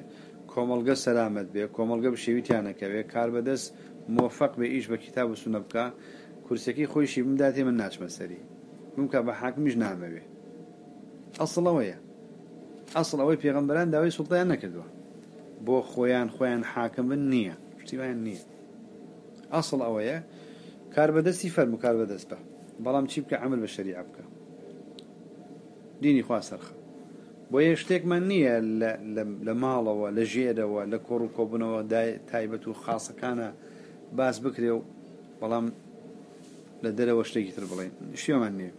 Speaker 1: کۆمەلگە سەلامت بێ کۆمەلگە بشێویتیانەکەوێ کار بەدەست مۆفق بێ ئیش بە کتاب و سونە بکە کورسەکەی خۆیشی بداتێ من ناچمە سەری. بمکە بە حاکمیش نامەوێ. ئەسڵەوەیە. ئەسڵ ئەوەی پێغمبەران داوای سوڵتیان نەکردووە. بۆ خۆیان خۆیان حاکم بن نییە. شتیوان نییە. ئەسڵ ئەوەیە کار بەدەستی فەرمو کار بەدەست بە. بەڵام چی بکە؟ عمل بە شەریع بکە. دینی خوا سەرخە. بۆ یە شتێکمان نییە لە ماڵەوە لە ژێرەوە لە کۆڕ و کۆبنەوە تایبەت و خاصەکانە باس بکرێ و بەڵام لە دەرەوە شتێکی تر بڵێن. شیۆمان نییە.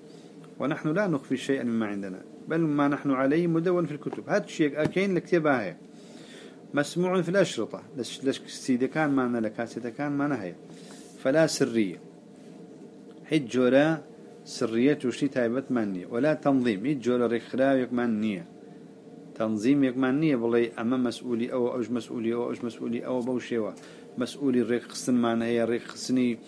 Speaker 1: ونحن لا نخفي شيئا مما عندنا. بل ما نحن عليه مدون في الكتب. هذا الشيء أكين لكتابها مسموع في الأشرطة. لش سيدة كان معنا لكاسيدة كان معنا هي فلا سرية. حج جورا سرية وشي تايبت منية. ولا تنظيم. حج جورا رخراويك منية. تنظيم يكمان نية بلي أما مسؤولي أو أوج مسؤولي أو أوج مسؤولي أو بوشيوة مسؤولي الريق خصن معنا هي الريق خصني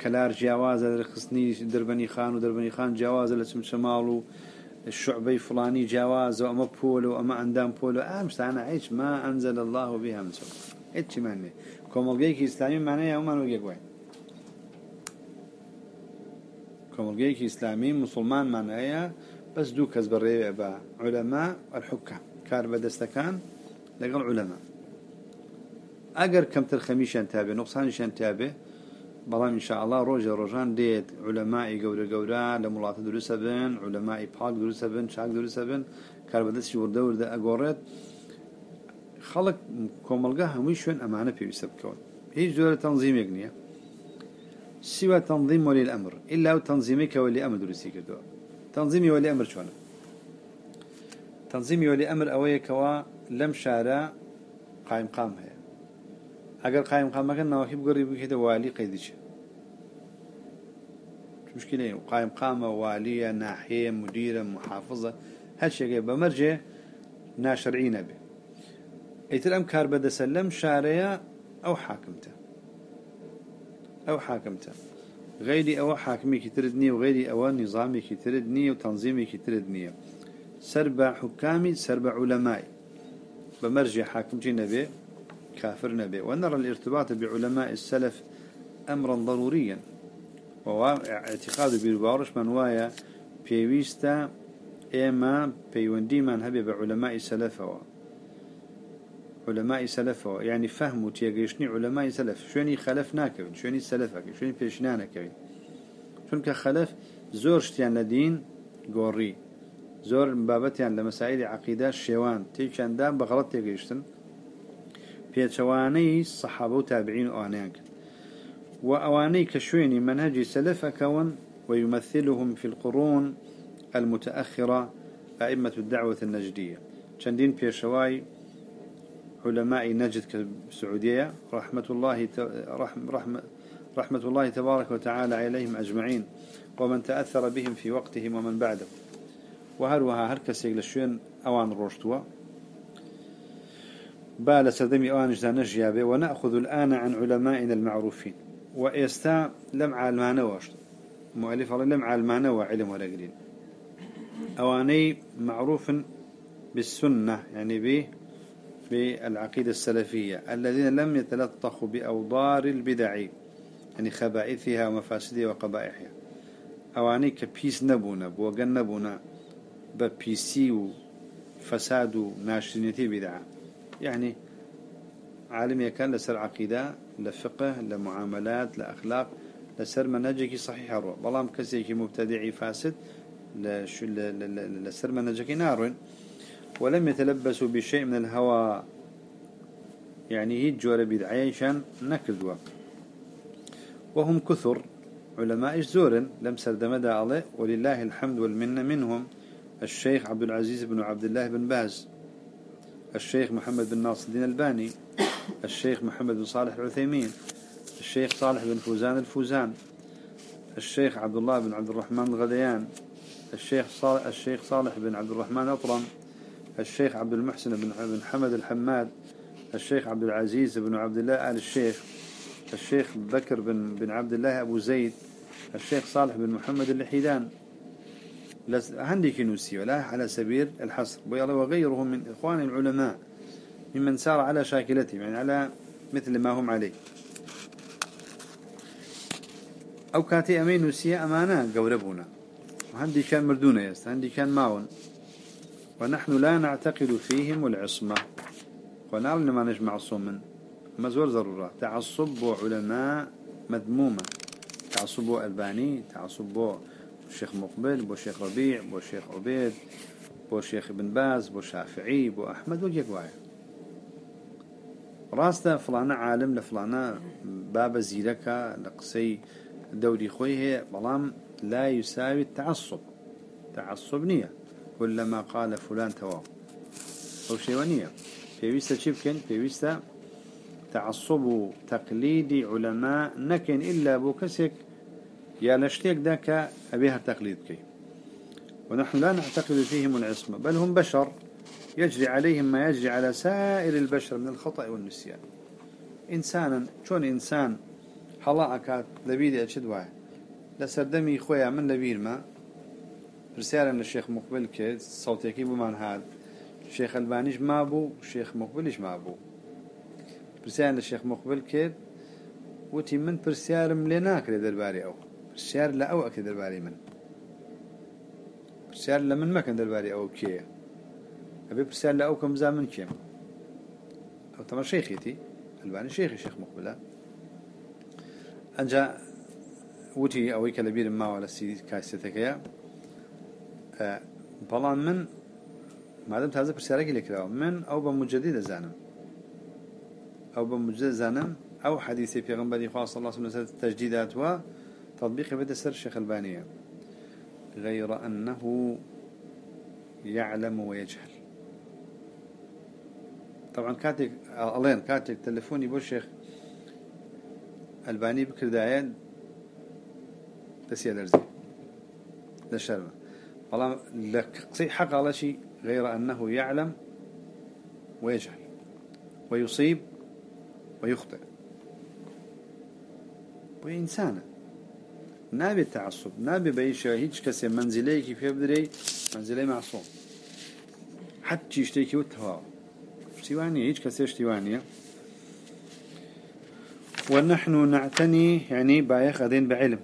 Speaker 1: كلار جواز الريق خصني دربني خان ودربني خان جواز لسم شمالو. الشعبي فلاني جواز وأما بولو أما أندام بولو. أمس أنا عيش ما أنزل الله بها من سوء. إيش معني كومالجيك إسلامي معناه يوم أنا وجيك وين؟ كومالجيك إسلامي مسلمان معناه بس دو كز بالريبع علماء الحكام. كار بدستكان لقل علماء. أجر كم ترخميشان تابع نقصانشان تابع إن شاء الله روجا روجان ديت علماء جورا جورا لملاط دروسة بن علماء باق دروسة بن شاق دروسة بن ورده ورده أجورت خلق كوملقاه هميشون أمانة في بسبكون هيج دولة تنظيم يقنية سوى تنظيم ولي الأمر. إلا تنظيمك ولي أمر درسي كدو تنظيمي ولي أمر شوانا تنظيمي ولي أمر أوي كوا لم شارع قائم قام هي أجر قائم قام مكان نواكب قريب كده والي قيدش مشكلة قائم قام والية ناحية مديرة محافظة هالشيء بمرجع ناشرعين به ايتر ام كار بدا سلم شارع أو حاكمته أو حاكمته غيري أو حاكمي كتردني وغيري أو نظامي كتردني وتنظيمي كتردني سربع حكامي سربع علمائي بمرجع حاكم نبي كافر نبي ونرى الارتباط بعلماء السلف أمرا ضروريا. واعتقاد بالبارش من وايا بيويستا إما بيوندي من هبي بعلماء سلفه. علماء سلفه. يعني فهموا تيجيشني علماء سلف. شوني خلف ناكبن شوني سلفك شوني بيشنانا كبن شون كخلف زور شتيان لدين قوري زور بابتيان لمسائل عقيدة شيوان تيشان دام بغلط تيجيشتن بيتشواني الصحابة وتابعين وآنيانك وأواني كشويني منهج سلف كون ويمثلهم في القرون المتأخرة أئمة الدعوة النجدية شندين بيشواي علماء نجد كالسعودية رحمة الله رحم رحمة رحمة الله تبارك وتعالى عليهم أجمعين ومن تأثر بهم في وقتهم ومن بعدهم وهروها هركس يقلشون أوان روشتوا با لسردمي أوانش دانش يابي ونأخذ الآن عن علمائنا المعروفين. وإستا لم عالمانه واشت مؤلف الله لم عالمانه وعلم ولا قليل أواني معروف بالسنة يعني به بالعقيدة السلفية الذين لم يتلطخوا بأوضار البدع يعني خبائثها ومفاسدها وقبائحها أواني كبيس نبونا بوغن نبونا ببيسي وفساد ناشرينتي بدعة يعني عالم كان لسر عقيدة لفقه لمعاملات لأخلاق لسر منهجك صحيح الروح بلام كسيك مبتدعي فاسد لسر منهجك نار. ولم يتلبسوا بشيء من الهوى يعني هي جوار بدعيشان نكذوا وهم كثر علماء زور لم سردمدا عليه ولله الحمد والمنة منهم الشيخ عبد العزيز بن عبد الله بن باز. الشيخ محمد بن ناصر الدين الباني الشيخ محمد بن صالح العثيمين الشيخ صالح بن فوزان الفوزان الشيخ عبد الله بن عبد الرحمن الغليان الشيخ صالح الشيخ صالح بن عبد الرحمن أطرم الشيخ عبد المحسن بن حمد الحماد الشيخ عبد العزيز بن عبد الله آل الشيخ الشيخ بكر بن بن عبد الله أبو زيد الشيخ صالح بن محمد اللحيدان عندي كنوسي ولا على سبيل الحصر. وغيرهم من إخوان العلماء ممن سار على شاكلتهم يعني على مثل ما هم عليه. أو كاتي أمين نوسية أمانة قوربونا وعندي كان مردونة يست عندي كان ماون. ونحن لا نعتقد فيهم العصمة. ونعلم ما نجمع صوما مزور ضرورة. تعصب علماء مذمومة. تعصب ألباني تعصب الشيخ مقبل بو الشيخ ربيع بو الشيخ عبيد بو الشيخ ابن باز بو شافعي بو أحمد وجيك واحد راسته فلانا عالم لفلانا باب زيرك لقسي دوري خوي هي بلام لا يساوي التعصب تعصب نية كلما قال فلان تواو أو شيء ونية بيويستا شبكن بيويستا تعصب تقليد علماء نكن إلا بوكسك يا لشتيك ذاك أبيها تقليد كي. ونحن لا نعتقد فيهم العصمة بل هم بشر. يجري عليهم ما يجري على سائر البشر من الخطأ والنسيان. إنسانا شون إنسان؟ حلا أكاد لبيدي أشد واحد. لسردمي خويا من لبير ما؟ رسالة للشيخ مقبل كي صوتي كي بمان هاد. الشيخ البانيش ما بو؟ الشيخ مقبلش ما بو. رسالة للشيخ مقبل كي وتي من برسيارم لناك لدرباري أو. برسيار لا أو أكيد درباري من. برسيار لمن ما كان درباري أو كي. أبي برسيار لا أو كم زامن كيم. أو تمر شيخيتي. الباني شيخي شيخ مقبلة. أنجا وتي أو كلبير ما ولا سيدي كاستك يا أه بلان من ما دام هذا برسالة لك من أو بمجدد زانم. أو بمجدد زانم. أو حديث في غنبري خاص الله سبحانه وتعالى تجديدات وتطبيق بدا سر الشيخ البانية غير أنه يعلم ويجهل. طبعا كاتك ألين كاتك تلفوني بو الشيخ الباني بكر دايان تسيا لرزي للشرمة. والله لك حق على شيء غير أنه يعلم ويجهل ويصيب ويخطئ. وإنسانة نابي التعصب نابي بيش هيج كسي منزلي كيف يبدري؟ منزلي معصوم. حتى يشتكي والتهاو اشتوانية هيج كسي اشتوانية ونحن نعتني يعني بايخ أدين بعلم.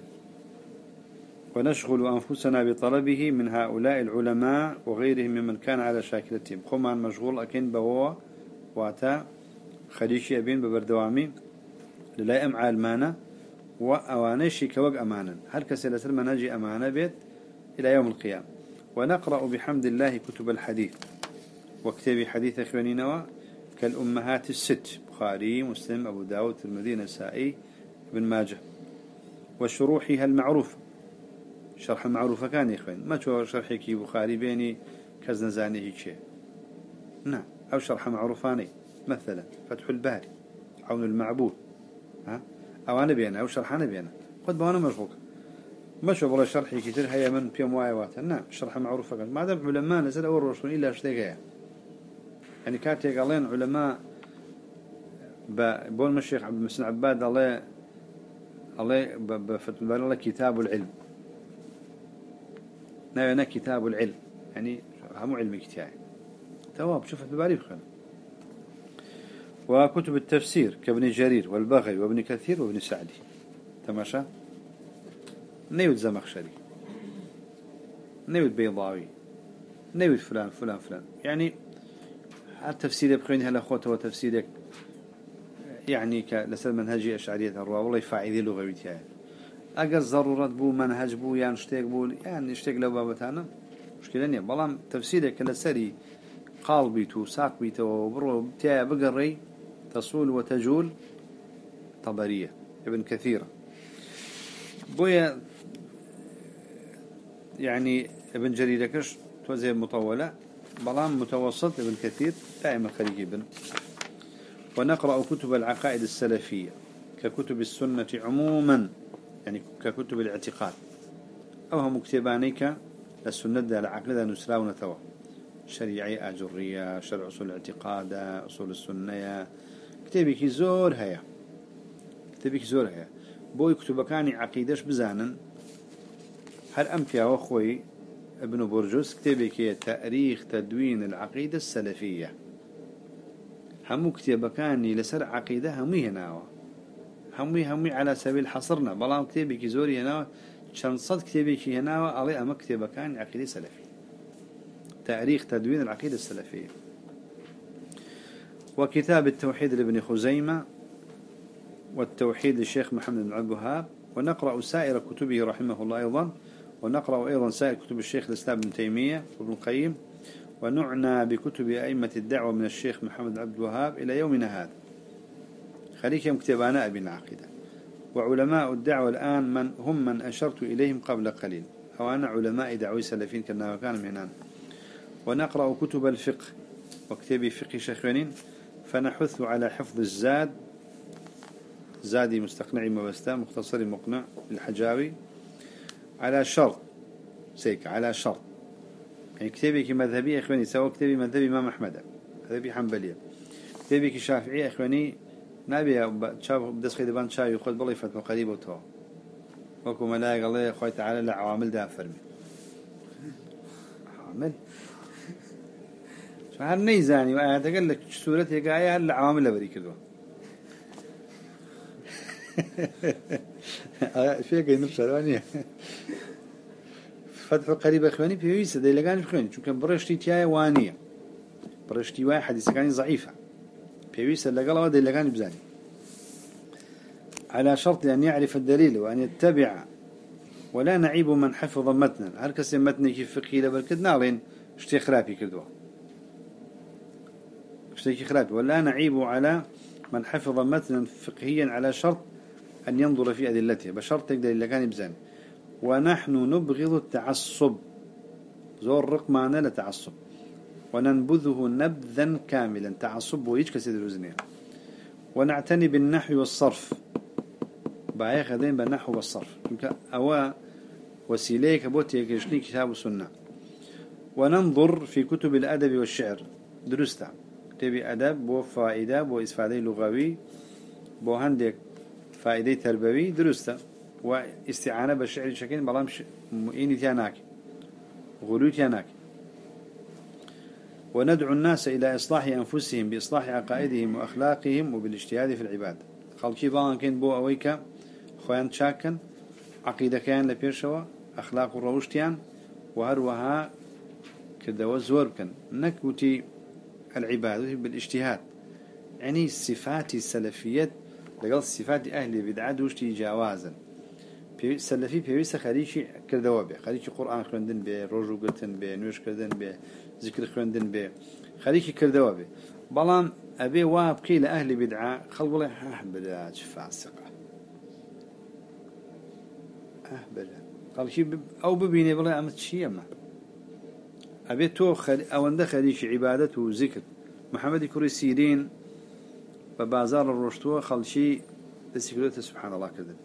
Speaker 1: ونشغل أنفسنا بطلبه من هؤلاء العلماء وغيرهم ممن كان على شاكلتهم خمان مشغول أكين بوا واتا خليشي أبين ببردوامي. للا أم عالمانا. وأوانيشي كوق أمانا. هل كسلة نجي أمانة بيت إلى يوم القيامة. ونقرأ بحمد الله كتب الحديث. وكتب حديث أخوانينا كالأمهات الست. بخاري مسلم أبو داود الترمذي النسائي ابن ماجه. وشروحها المعروفة. شرح المعروفة كان يا إخوان. ما شو شرحك بخاري بيني كزن زاني هيك؟ نعم. أو شرح معروفاني. مثلا فتح الباري عون المعبود. ها؟ أو أنا بينا أو شرحنا بينا قد بوانا مشغول مش والله شرحي كتير هيا من بيوم وايوات نعم شرح معروف فقط ما دام علماء نزل أول رسول إلا شتيقيا يعني كاتي قالين علماء بقول الشيخ عبد المحسن عباد الله الله بفتح الله كتاب العلم. ناوي كتاب العلم. يعني هم علم كتاب تواب شوف الباري بخير وكتب التفسير كابن جرير والبغي وابن كثير وابن سعدي. تماشى نيود زمخشري. نيود بيضاوي. نيود فلان فلان فلان. يعني التفسير بخير هلا خوته وتفسيرك يعني كلسل منهجي أشعرية الروا والله فاعدي لغويتها أجر ضرورة بو منهج بو يعني اشتاق بو يعني اشتاق لو بابتانا مشكلة نية. بلام تفسيرك لسري قال بيتو ساق بيتو وبرو بتاع بقري. تصول وتجول طبرية ابن كثيرة. بويا يعني ابن جريركش توزي مطولة بلام متوسط ابن كثير دائما خليج ابن. ونقرأ كتب العقائد السلفية ككتب السنة عموما يعني ككتب الاعتقاد. أو هم كتبانيك السنة العقل نسلا ونثوى. شريعي أجرية شرع أصول الاعتقاد أصول السنة كتابك زور هيا كتابك زور هيا بو يكتب كاني عقيدش بزانا هل أمتيا وأخوي ابن برجوس كتابك تاريخ تدوين العقيدة السلفية همو كتابكاني لسر عقيدة همي هناوه همي همي على سبيل حصرنا بلام كتابك زوري هناوه شان صد كتابك هناوه ألي أما كتابكاني عقيدة سلفية تاريخ تدوين العقيدة السلفية وكتاب التوحيد لابن خزيمة والتوحيد للشيخ محمد بن عبد الوهاب ونقرأ سائر كتبه رحمه الله أيضا ونقرأ أيضا سائر كتب الشيخ الإسلام بن تيمية وابن القيم ونعنى بكتب أئمة الدعوة من الشيخ محمد عبد الوهاب إلى يومنا هذا. خليك يوم كتبانا أبي العقيدة وعلماء الدعوة الآن من هم من أشرت إليهم قبل قليل. أو أنا علماء دعوي سلفين كنا وكان منان ونقرأ كتب الفقه. وكتب فقه شيخين فنحث على حفظ الزاد. زادي مستقنعي مبستا مختصر مقنع الحجاوي. على شرط سيك على شرط. يعني كتابك مذهبي إخواني سواء كتابي مذهبي إمام أحمد مذهبي حنبلية كتابك شافعي إخواني نبي شاف بدس خيد بان شاي يخد بالله فتوى قريبة وكو ملاك الله يا أخوي تعالى لعوامل ده فرمي عامل هل نيزاني وأنا تقول لك سورة هي هل عوامل لبري كذا فيك ينرشل وانيا فتح قريب إخواني في ويسا دي لقاني بخواني كان برشتي تياي وانيا برشتي واحد حديث كان ضعيفة. في ويسا لقلا ودي لقاني بزاني. على شرط أن يعرف الدليل وأن يتبع ولا نعيب من حفظ متنا. هل كسي متني كيف فقهي لبركد نالين اشتي خرافي كدوا اشتي خرافي ولا نعيب على من حفظ متنا فقهيا على شرط أن ينظر في أدلته. بشرط تقدر إلا كان بزان ونحن نبغض التعصب. زور رق معنا لتعصب وننبذه نبذا كاملا. تعصب ويجك سيد الوزنين ونعتني بالنحو والصرف. بعيا خدين بالنحو والصرف. أو وسيليك بوتيك يشني كتاب السنة وننظر في كتب الأدب والشعر. درستا كتابي أدب بو فائدة بو إسفادة لغوي بو هندك فائدة تربوي درستا واستعانة بالشعر شكل بلام مؤيني تياناك غلو تياناك وندعو الناس إلى إصلاح أنفسهم بإصلاح عقائدهم وأخلاقهم وبالاجتهاد في العباد. خلقي ضان كين بو أويك خوان شاكن عقيدة كان لبيرشوا أخلاق الروشتيان وهروها كدوا زور كان نكوتي العبادة بالاجتهاد. يعني صفات السلفية لقل صفات أهل بدعة وشتي جوازا. سلفي بيويسا خليشي كردوا به. خليشي قرآن خوندن به روجو قلتن به نوش كردن به ذكر خوندن به. خليشي كردوا به. بلان أبي وابقي لأهل بدعة خلوا له أهبلا فاسقة. أهبلا قال شي أو ببيني بلا أمت شيء ما. أبي تو خل أو عند خليشي عبادته وذكر. محمد كوري سيرين ببازار الرشتوه خلشي لسيكولته سبحان الله كذا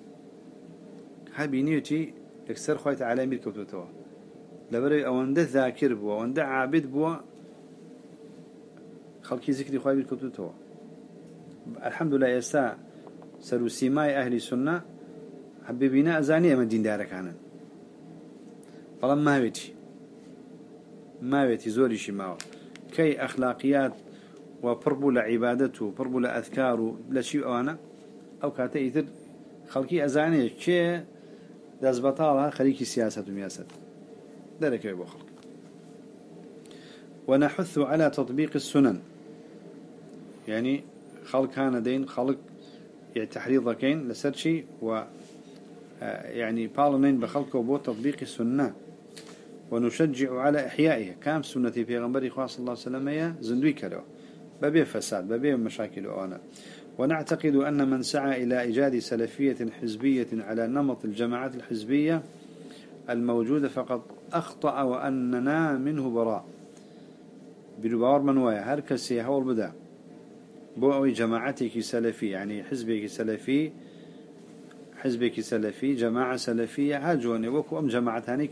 Speaker 1: هبينيوتي أكثر خويت على مير كوتوتوا. لبري أو عنده ذاكر بوا عنده عابد بوا خلقي ذكري خوي مير كوتوتوا. الحمد لله يسا سرو سيماي أهل السنة حبيبنا أزاني أما دين دارك عنن بەڵام ماوێتی عیبادەت و پڕبوو لە ئەذکار و لە چی ئەوانە؟ ئەو کاتە ئیتر خەڵکی ئەزانێت کێ دەست بەتاڵە خەریکی سیاست و میاست دەرەکەوێت بۆ خەڵک. ونحث على تطبيق السنن. يعني خلق كان دين خلق يعني تحريض كين لسرشي و يعني بالنين بخلق وبو تطبيق السنة ونشجع على إحيائها كام سنة في غنبري صلى الله وسلم هي زندوي كلو ببي فساد ببي مشاكل أنا ونعتقد أن من سعى إلى إيجاد سلفية حزبية على نمط الجماعات الحزبية الموجودة فقد أخطأ وأننا منه براء. بلبار من ويا هر كسي هول بدا بو أوي جماعتك سلفي يعني حزبك سلفي حزبك سلفي جماعة سلفية هاجوني وكو أم جماعة هاني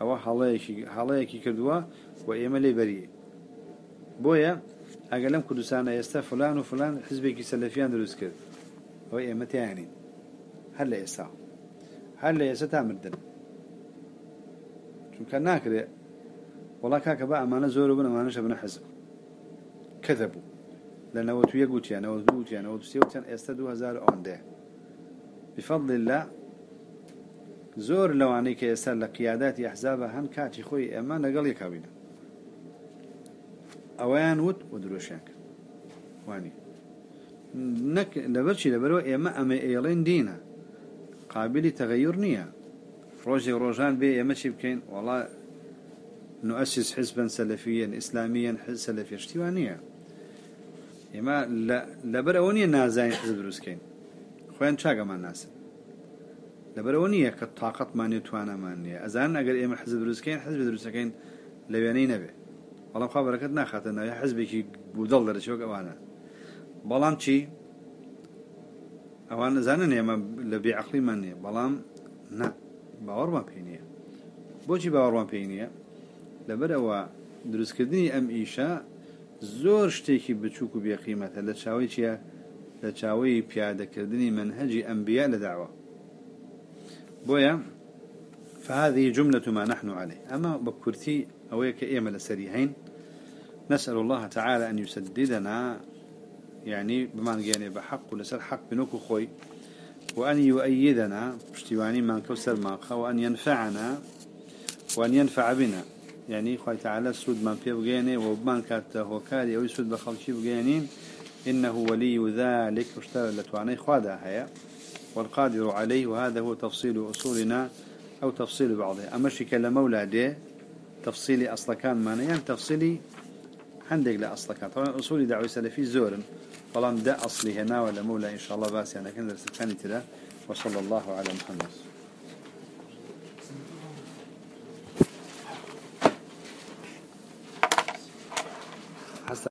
Speaker 1: كيستا هي أو حاليكي كدوا وإيمالي بريء بويا أقلم كدوسانا يستا فلان وفلان حزبك سلفيان دروس كد هو إيمتي يعني هل يستا هل يستا مردن. شو كان ناكري والله كاك بقى ما نزوروا بنا ما نشبنا حزب. كذبوا لأنه وتو يقوتيا أنا وتوتيا أنا وتسيوتيا يستدوا هزار أونده بفضل الله زۆر لەوانەی کە ئێستا لە قیاداتی ئەحزابە هەن کاتی خۆی ئێمە لەگەڵ یکاوینە ئەویان وت و درۆشیان کرد. وانی. نەک لەبەرچی لەبەرەوە ئێمە ئەمە ئێڵێن دینە. قابلی تەغەیور نییە. ڕۆژی ڕۆژان بێ ئێمە چی بکەین؟ وڵا نؤسس حزبا سلفيا اسلاميا حزب سلفي شتیوانە ئێمە لەبەر ئەوە نیە نازانین حزب دروستکەین. خۆیان چاگەمان ناسن. لەبەرەوە نییە کە تااقەتمانی توانەمان نیە ئەزان ئەگەر ئێمە حز دروستکەین حزب دروستەکەین لە وێنەی نەبێ. بەڵام خاابەکەت ناخاتە ناوی حزبێکی بودڵ دەرەچۆک ئەوانە. بەڵام چی؟ ئەوان نزانن ئێمە لە بێعقلیمان نیە بەڵام ن باوەڕمان پێ نیە بۆچی باوەڕوان پێی نییە؟ لەبەرەوە دروستکردنی ئەم ئیشە زۆر شتێکی بچووک و بێقیمەتە. لە چاوی چییە؟ لە چاوەی پیادەکردنی منهەجی ئەمبیا لە داوە. بۆیە فهذه جملة ما نحن عليه. أما بكرتي أويك إيما لسريهين نسأل الله تعالى أن يسددنا يعني بما يعني بحق ولسر حق بنوك خوي وأن يؤيدنا بشتواني ما كوسر ماقا وأن ينفعنا وأن ينفع بنا. يعني خوي تعالى سود من في بجاني وبمان كات هوكاري أو سود بخلشي بجانين إنه ولي ذلك واشترى لتواني خوادا هيا. والقادر عليه وهذا هو تفصيل أصولنا أو تفصيل بعضها أما شي مولى دي تفصيلي أصلا كان معنى يعني تفصيلي عندك لا أصلا كان طبعا أصولي دعوة سلفي زور فلان ده أصلي هنا ولا مولى إن شاء الله بس يعني كان درس الثاني تلا وصلى الله على محمد.